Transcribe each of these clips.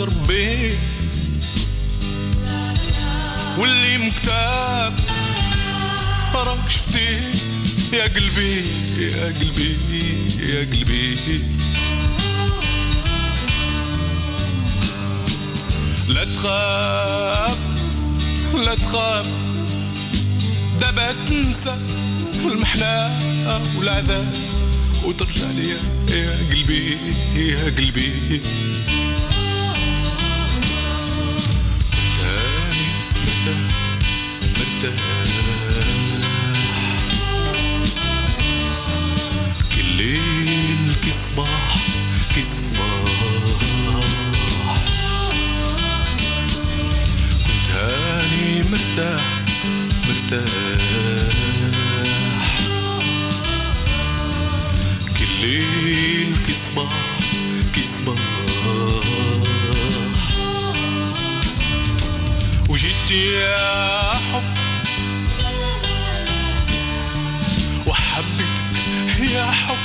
ربي واللي مكتاب راك شفتيه يا قلبي يا قلبي يا قلبي. لا تخاف لا تخاف دابا تنسى المحنة والعذاب وترجع لي يا قلبي يا قلبي. كل ليل كي صباح كي صباح وجيت يا حب. وحبيتك يا حب.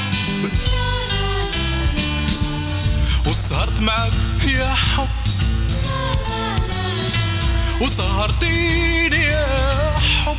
وسهرت معك يا حب. وسهرتيني يا حب.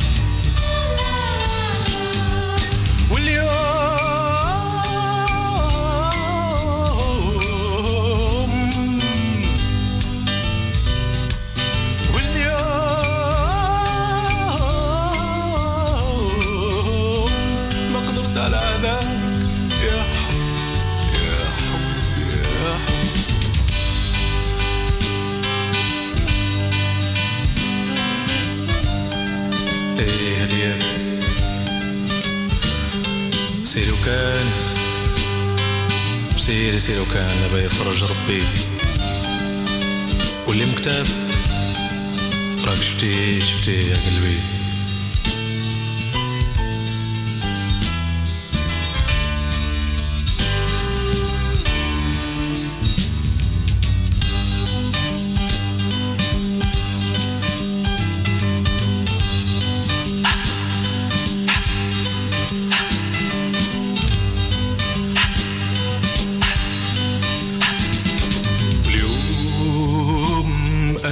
إيه الأيام سيري وكان سيري سيري وكان نبي يفرج ربي. واللي مكتاب راك شفتي شفتي يا قلبي.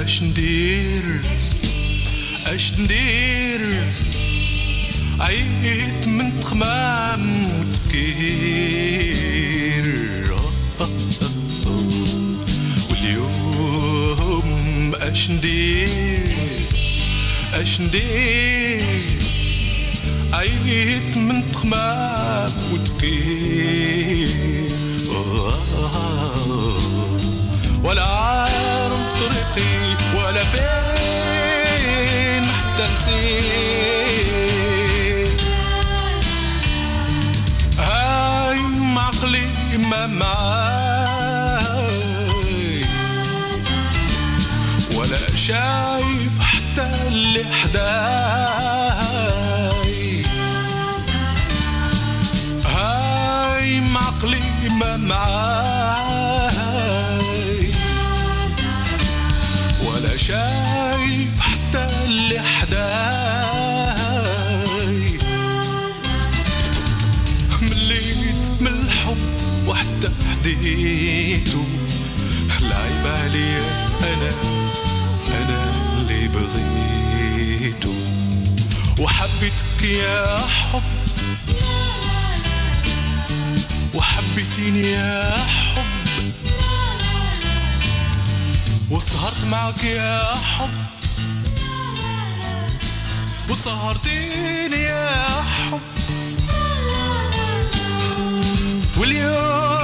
اش ندير؟ اش ندير؟ عيت من تخمام وتفكير. واليوم اش ندير؟ اش ندير؟ عيت من تخمام وتفكير. هاي معقلي ما معاي؟ ولا شايف حتى اللي حداي. هاي معقلي ما معاي؟ ولا شايف حداي مليت من الحب وحتى حديته العيب عليا أنا أنا اللي بغيته. وحبيتك يا حب. وحبيتيني يا حب. وسهرت معك يا حب. وسهرتيني يا حب واليوم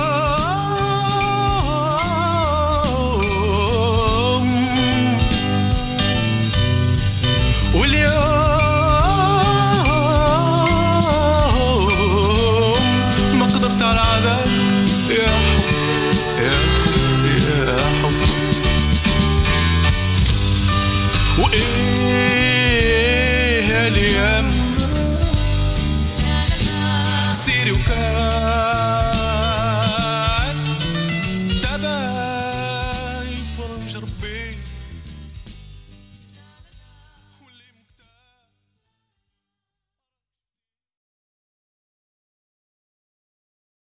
الأيام سيري وكان دابا يفرج ربي